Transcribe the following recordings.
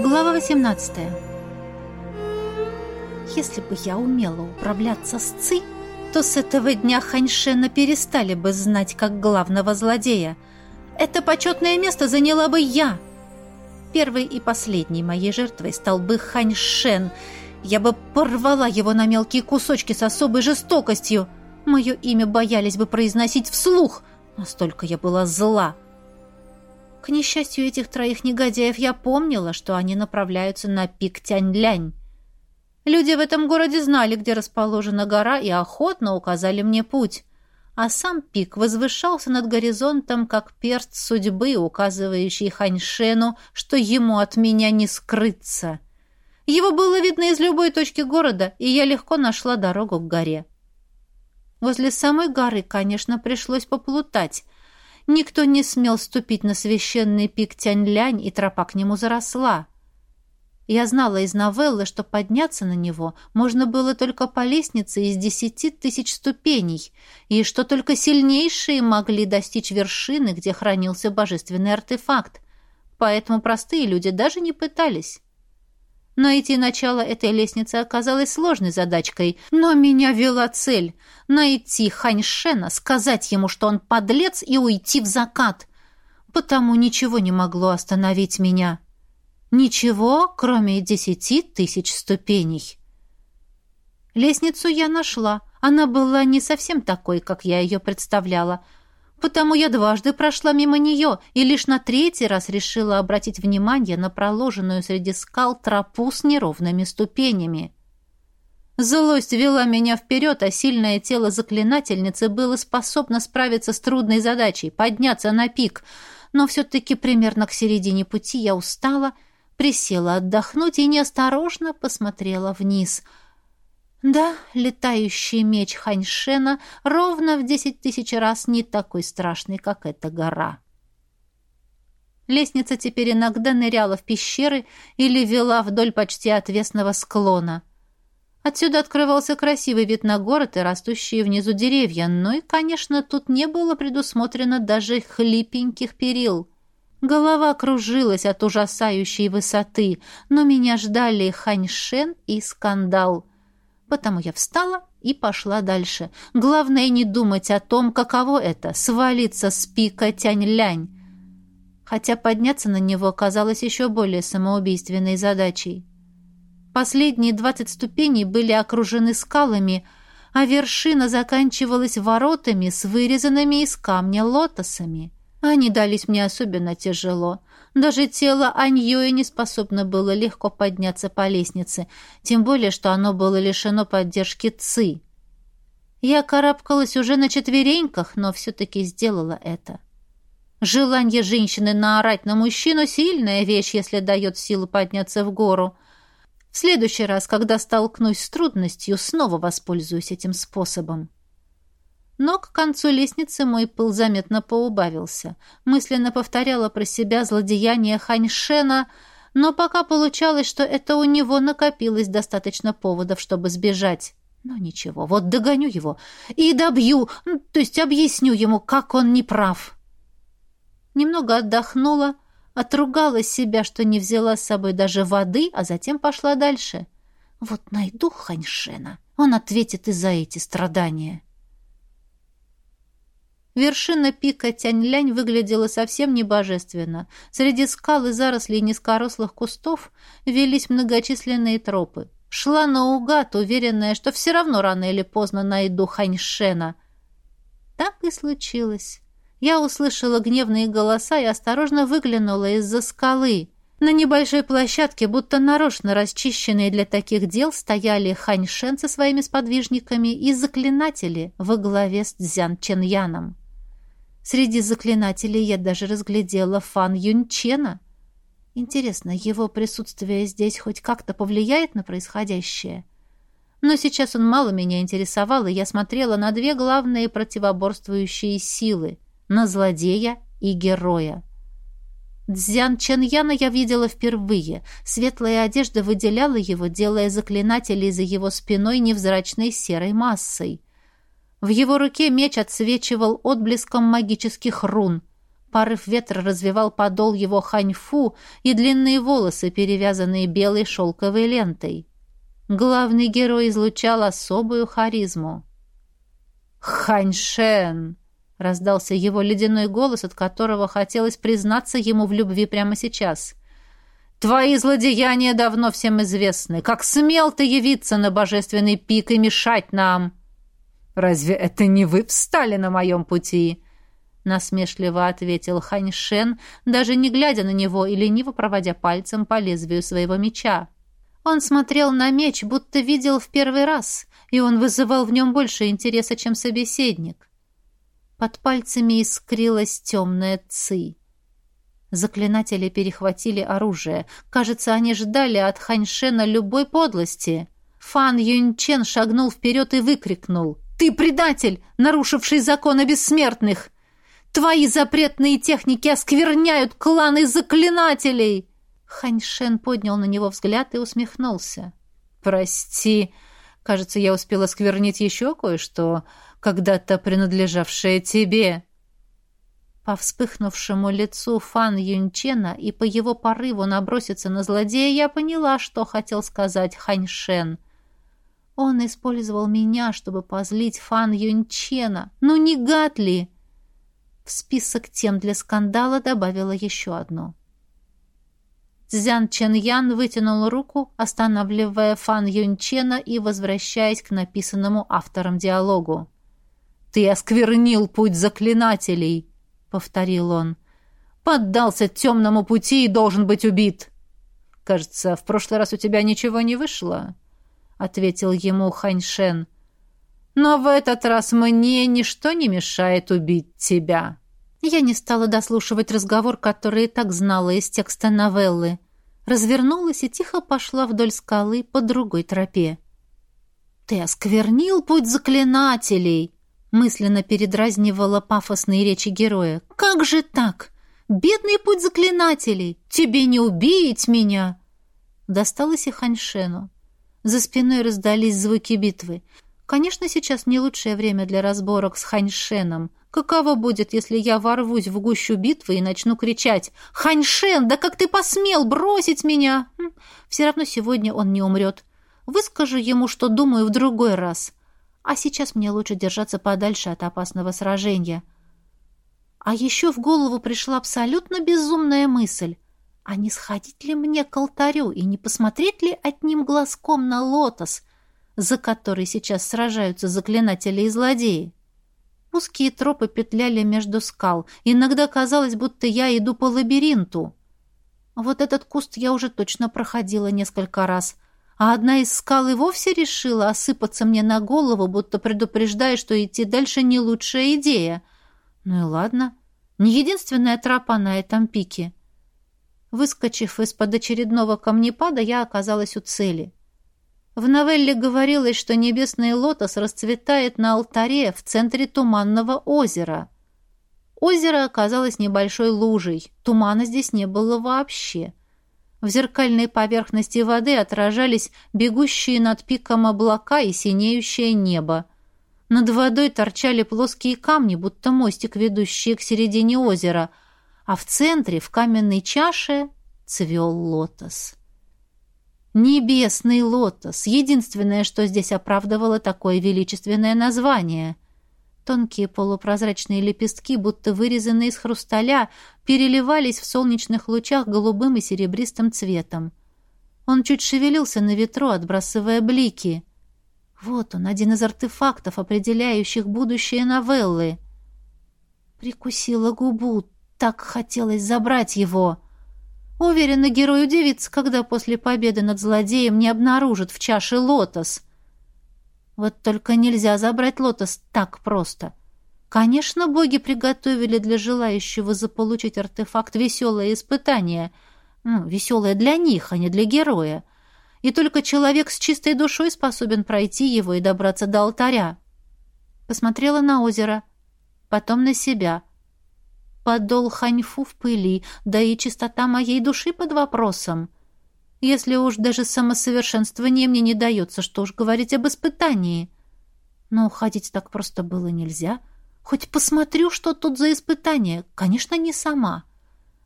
Глава 18 Если бы я умела управляться с Ци, то с этого дня Ханьшена перестали бы знать как главного злодея. Это почетное место заняла бы я. Первой и последней моей жертвой стал бы Ханьшен. Я бы порвала его на мелкие кусочки с особой жестокостью. Мое имя боялись бы произносить вслух. Настолько я была зла. К несчастью этих троих негодяев я помнила, что они направляются на пик Тянь-Лянь. Люди в этом городе знали, где расположена гора, и охотно указали мне путь. А сам пик возвышался над горизонтом, как перст судьбы, указывающий Ханьшену, что ему от меня не скрыться. Его было видно из любой точки города, и я легко нашла дорогу к горе. Возле самой горы, конечно, пришлось поплутать. Никто не смел ступить на священный пик Тянь-Лянь, и тропа к нему заросла. Я знала из новеллы, что подняться на него можно было только по лестнице из десяти тысяч ступеней, и что только сильнейшие могли достичь вершины, где хранился божественный артефакт. Поэтому простые люди даже не пытались. Найти начало этой лестницы оказалось сложной задачкой, но меня вела цель — найти Ханьшена, сказать ему, что он подлец, и уйти в закат. Потому ничего не могло остановить меня. Ничего, кроме десяти тысяч ступеней. Лестницу я нашла. Она была не совсем такой, как я ее представляла. Потому я дважды прошла мимо нее и лишь на третий раз решила обратить внимание на проложенную среди скал тропу с неровными ступенями. Злость вела меня вперед, а сильное тело заклинательницы было способно справиться с трудной задачей — подняться на пик. Но все-таки примерно к середине пути я устала — присела отдохнуть и неосторожно посмотрела вниз. Да, летающий меч Ханьшена ровно в десять тысяч раз не такой страшный, как эта гора. Лестница теперь иногда ныряла в пещеры или вела вдоль почти отвесного склона. Отсюда открывался красивый вид на город и растущие внизу деревья, но и, конечно, тут не было предусмотрено даже хлипеньких перил — Голова кружилась от ужасающей высоты, но меня ждали Ханьшен и скандал. Потому я встала и пошла дальше. Главное не думать о том, каково это — свалиться с пика Тянь-Лянь. Хотя подняться на него казалось еще более самоубийственной задачей. Последние двадцать ступеней были окружены скалами, а вершина заканчивалась воротами с вырезанными из камня лотосами — они дались мне особенно тяжело. Даже тело Аньюи не способно было легко подняться по лестнице, тем более, что оно было лишено поддержки Ци. Я карабкалась уже на четвереньках, но все-таки сделала это. Желание женщины наорать на мужчину — сильная вещь, если дает силу подняться в гору. В следующий раз, когда столкнусь с трудностью, снова воспользуюсь этим способом. Но к концу лестницы мой пыл заметно поубавился. Мысленно повторяла про себя злодеяние Ханьшена, но пока получалось, что это у него накопилось достаточно поводов, чтобы сбежать. Но ничего, вот догоню его и добью, то есть объясню ему, как он не прав. Немного отдохнула, отругала себя, что не взяла с собой даже воды, а затем пошла дальше. Вот найду Ханьшена, он ответит и за эти страдания. Вершина пика Тянь-Лянь выглядела совсем небожественно. Среди скал и зарослей низкорослых кустов велись многочисленные тропы. Шла наугад, уверенная, что все равно рано или поздно найду Ханьшена. Так и случилось. Я услышала гневные голоса и осторожно выглянула из-за скалы. На небольшой площадке, будто нарочно расчищенные для таких дел, стояли Ханьшен со своими сподвижниками и заклинатели во главе с Цзян Ченьяном. Среди заклинателей я даже разглядела Фан Юнчена. Интересно, его присутствие здесь хоть как-то повлияет на происходящее? Но сейчас он мало меня интересовал, и я смотрела на две главные противоборствующие силы — на злодея и героя. Дзян Ченьяна я видела впервые. Светлая одежда выделяла его, делая заклинателей за его спиной невзрачной серой массой. В его руке меч отсвечивал отблеском магических рун. Порыв ветра развивал подол его ханьфу и длинные волосы, перевязанные белой шелковой лентой. Главный герой излучал особую харизму. «Ханьшен!» — раздался его ледяной голос, от которого хотелось признаться ему в любви прямо сейчас. «Твои злодеяния давно всем известны. Как смел ты явиться на божественный пик и мешать нам!» «Разве это не вы встали на моем пути?» насмешливо ответил Ханьшен, даже не глядя на него и лениво проводя пальцем по лезвию своего меча. Он смотрел на меч, будто видел в первый раз, и он вызывал в нем больше интереса, чем собеседник. Под пальцами искрилась темная ци. Заклинатели перехватили оружие. Кажется, они ждали от Ханьшена любой подлости. Фан Юньчен шагнул вперед и выкрикнул. «Ты предатель, нарушивший закон о бессмертных! Твои запретные техники оскверняют кланы заклинателей!» Ханьшен поднял на него взгляд и усмехнулся. «Прости, кажется, я успела сквернить еще кое-что, когда-то принадлежавшее тебе». По вспыхнувшему лицу Фан Юнчена и по его порыву наброситься на злодея я поняла, что хотел сказать Ханьшен. Он использовал меня, чтобы позлить Фан Юнчена. Ну не гад ли? В список тем для скандала добавила еще одну. Цзян Чен Ян вытянул руку, останавливая Фан Юнчена и возвращаясь к написанному автором диалогу. «Ты осквернил путь заклинателей!» — повторил он. «Поддался темному пути и должен быть убит!» «Кажется, в прошлый раз у тебя ничего не вышло», — ответил ему Ханьшен. Но в этот раз мне ничто не мешает убить тебя». Я не стала дослушивать разговор, который и так знала из текста новеллы. Развернулась и тихо пошла вдоль скалы по другой тропе. «Ты осквернил путь заклинателей!» мысленно передразнивала пафосные речи героя. «Как же так? Бедный путь заклинателей! Тебе не убить меня!» Досталось и Ханьшену. За спиной раздались звуки битвы. Конечно, сейчас не лучшее время для разборок с Ханьшеном. Каково будет, если я ворвусь в гущу битвы и начну кричать «Ханьшен, да как ты посмел бросить меня?» хм, Все равно сегодня он не умрет. Выскажу ему, что думаю, в другой раз. А сейчас мне лучше держаться подальше от опасного сражения. А еще в голову пришла абсолютно безумная мысль. А не сходить ли мне к алтарю и не посмотреть ли одним глазком на лотос, за который сейчас сражаются заклинатели и злодеи. Узкие тропы петляли между скал. Иногда казалось, будто я иду по лабиринту. Вот этот куст я уже точно проходила несколько раз. А одна из скал и вовсе решила осыпаться мне на голову, будто предупреждая, что идти дальше не лучшая идея. Ну и ладно. Не единственная тропа на этом пике. Выскочив из-под очередного камнепада, я оказалась у цели. В новелле говорилось, что небесный лотос расцветает на алтаре в центре туманного озера. Озеро оказалось небольшой лужей, тумана здесь не было вообще. В зеркальной поверхности воды отражались бегущие над пиком облака и синеющее небо. Над водой торчали плоские камни, будто мостик, ведущий к середине озера, а в центре, в каменной чаше, цвел лотос. Небесный лотос — единственное, что здесь оправдывало такое величественное название. Тонкие полупрозрачные лепестки, будто вырезанные из хрусталя, переливались в солнечных лучах голубым и серебристым цветом. Он чуть шевелился на ветру, отбрасывая блики. Вот он, один из артефактов, определяющих будущее новеллы. Прикусила губу, так хотелось забрать его — Уверена, герой удивится, когда после победы над злодеем не обнаружит в чаше лотос. Вот только нельзя забрать лотос так просто. Конечно, боги приготовили для желающего заполучить артефакт веселое испытание. Ну, веселое для них, а не для героя. И только человек с чистой душой способен пройти его и добраться до алтаря. Посмотрела на озеро, потом на себя — подол ханьфу в пыли, да и чистота моей души под вопросом. Если уж даже самосовершенствование мне не дается, что уж говорить об испытании. Но уходить так просто было нельзя. Хоть посмотрю, что тут за испытание. Конечно, не сама.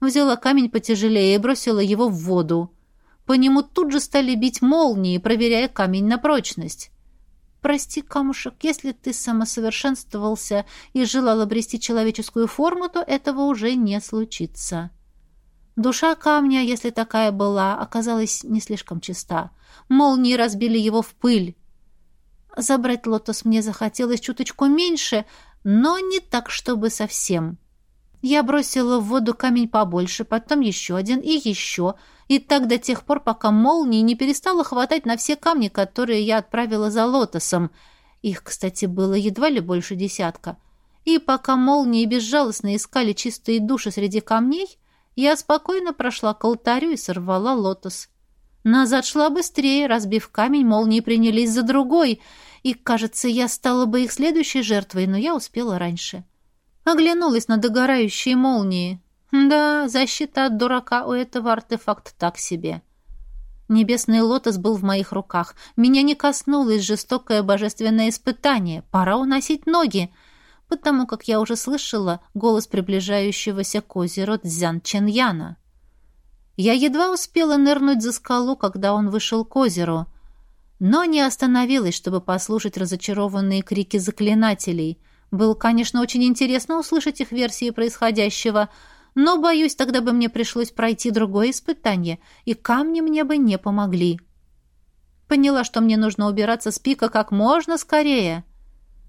Взяла камень потяжелее и бросила его в воду. По нему тут же стали бить молнии, проверяя камень на прочность. Прости, камушек, если ты самосовершенствовался и желал обрести человеческую форму, то этого уже не случится. Душа камня, если такая была, оказалась не слишком чиста. Молнии разбили его в пыль. Забрать лотос мне захотелось чуточку меньше, но не так, чтобы совсем. Я бросила в воду камень побольше, потом еще один и еще, и так до тех пор, пока молнии не перестало хватать на все камни, которые я отправила за лотосом. Их, кстати, было едва ли больше десятка. И пока молнии безжалостно искали чистые души среди камней, я спокойно прошла к алтарю и сорвала лотос. Назад шла быстрее, разбив камень, молнии принялись за другой, и, кажется, я стала бы их следующей жертвой, но я успела раньше. Оглянулась на догорающие молнии. Да, защита от дурака у этого артефакта так себе. Небесный лотос был в моих руках. Меня не коснулось жестокое божественное испытание. Пора уносить ноги, потому как я уже слышала голос приближающегося к озеру Цзян Ченьяна. Я едва успела нырнуть за скалу, когда он вышел к озеру, но не остановилась, чтобы послушать разочарованные крики заклинателей. Было, конечно, очень интересно услышать их версии происходящего — но, боюсь, тогда бы мне пришлось пройти другое испытание, и камни мне бы не помогли. Поняла, что мне нужно убираться с пика как можно скорее.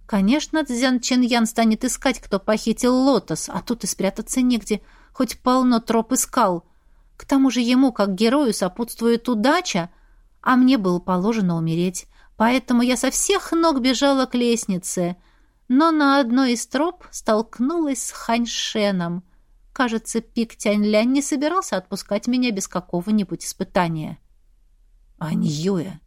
Конечно, Цзян Чен станет искать, кто похитил лотос, а тут и спрятаться негде, хоть полно троп искал. К тому же ему, как герою, сопутствует удача, а мне было положено умереть. Поэтому я со всех ног бежала к лестнице, но на одной из троп столкнулась с Ханьшеном — Кажется, Пик Тянь-Лянь не собирался отпускать меня без какого-нибудь испытания. «Аньюэ!»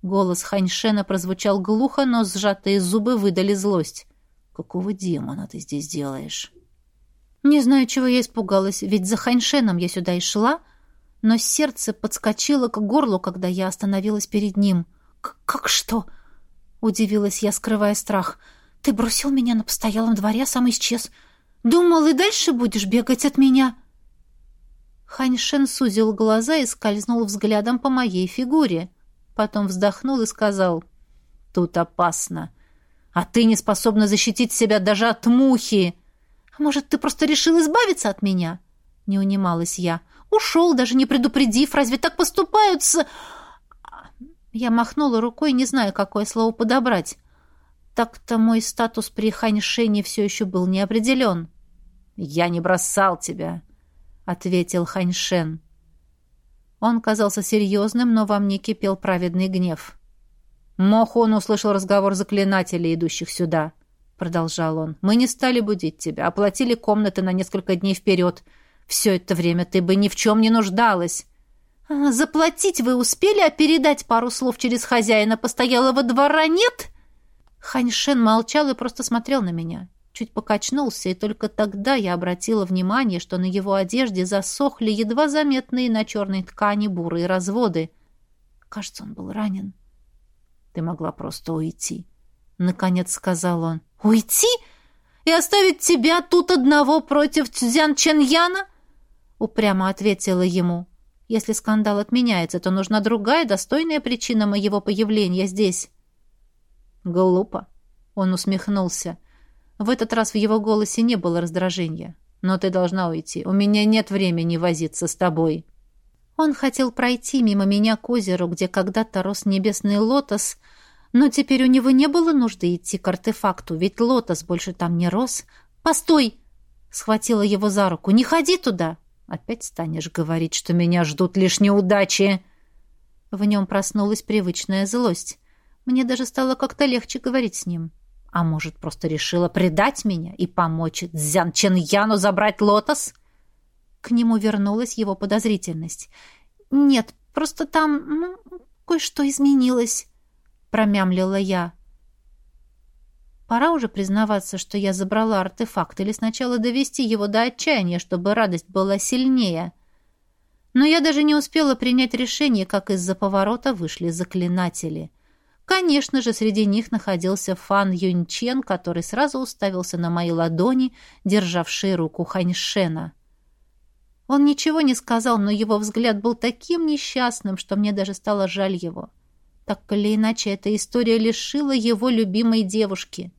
Голос Ханьшена прозвучал глухо, но сжатые зубы выдали злость. «Какого демона ты здесь делаешь?» Не знаю, чего я испугалась, ведь за Ханьшеном я сюда и шла, но сердце подскочило к горлу, когда я остановилась перед ним. «Как что?» — удивилась я, скрывая страх. «Ты бросил меня на постоялом дворе, а сам исчез. Думал, и дальше будешь бегать от меня?» Ханьшен сузил глаза и скользнул взглядом по моей фигуре. Потом вздохнул и сказал, «Тут опасно. А ты не способна защитить себя даже от мухи. А может, ты просто решил избавиться от меня?» Не унималась я. «Ушел, даже не предупредив. Разве так поступают с...» Я махнула рукой, не зная, какое слово подобрать. Так-то мой статус при Ханьшене все еще был не определен. «Я не бросал тебя», — ответил Ханьшен. Он казался серьезным, но во мне кипел праведный гнев. «Мохон услышал разговор заклинателей, идущих сюда», — продолжал он. «Мы не стали будить тебя, оплатили комнаты на несколько дней вперед. Все это время ты бы ни в чем не нуждалась». «А, «Заплатить вы успели, а передать пару слов через хозяина постоялого двора нет?» Ханьшен молчал и просто смотрел на меня. Чуть покачнулся, и только тогда я обратила внимание, что на его одежде засохли едва заметные на черной ткани бурые разводы. Кажется, он был ранен. «Ты могла просто уйти», — наконец сказал он. «Уйти? И оставить тебя тут одного против Цзян Ченьяна?» Упрямо ответила ему. «Если скандал отменяется, то нужна другая достойная причина моего появления здесь». «Глупо», — он усмехнулся. В этот раз в его голосе не было раздражения. «Но ты должна уйти. У меня нет времени возиться с тобой». Он хотел пройти мимо меня к озеру, где когда-то рос небесный лотос, но теперь у него не было нужды идти к артефакту, ведь лотос больше там не рос. «Постой!» — схватила его за руку. «Не ходи туда!» «Опять станешь говорить, что меня ждут лишь неудачи!» В нем проснулась привычная злость. Мне даже стало как-то легче говорить с ним. А может, просто решила предать меня и помочь Цзян Ченьяну забрать лотос? К нему вернулась его подозрительность. «Нет, просто там ну, кое-что изменилось», — промямлила я. Пора уже признаваться, что я забрала артефакт, или сначала довести его до отчаяния, чтобы радость была сильнее. Но я даже не успела принять решение, как из-за поворота вышли заклинатели — Конечно же, среди них находился Фан Юньчен, который сразу уставился на мои ладони, державшие руку Ханьшена. Он ничего не сказал, но его взгляд был таким несчастным, что мне даже стало жаль его. Так или иначе, эта история лишила его любимой девушки.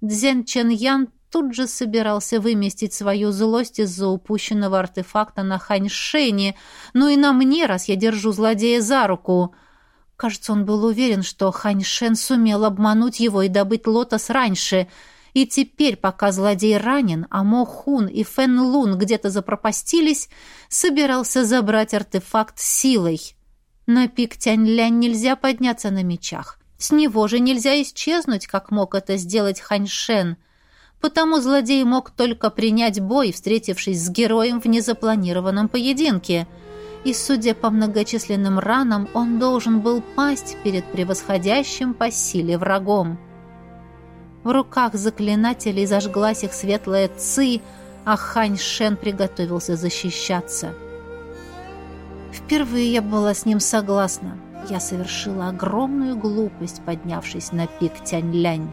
Дзян Чен Ян тут же собирался выместить свою злость из-за упущенного артефакта на Ханьшене, ну и на мне, раз я держу злодея за руку — Кажется, он был уверен, что Хань Шен сумел обмануть его и добыть лотос раньше. И теперь, пока злодей ранен, а Мо Хун и Фэн Лун где-то запропастились, собирался забрать артефакт силой. На пик Тянь-Лянь нельзя подняться на мечах. С него же нельзя исчезнуть, как мог это сделать Хань Шен. Потому злодей мог только принять бой, встретившись с героем в незапланированном поединке — и, судя по многочисленным ранам, он должен был пасть перед превосходящим по силе врагом. В руках заклинателей зажглась их светлая ци, а Хань Шен приготовился защищаться. Впервые я была с ним согласна. Я совершила огромную глупость, поднявшись на пик Тянь-Лянь.